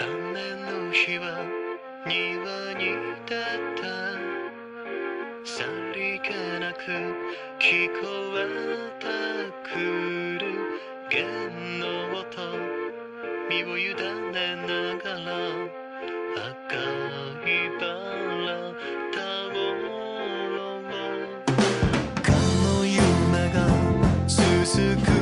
雨の日は庭に立ったさりげなく聞こえてくる弦の音身を委ねながら赤いバラタオルかの夢が続く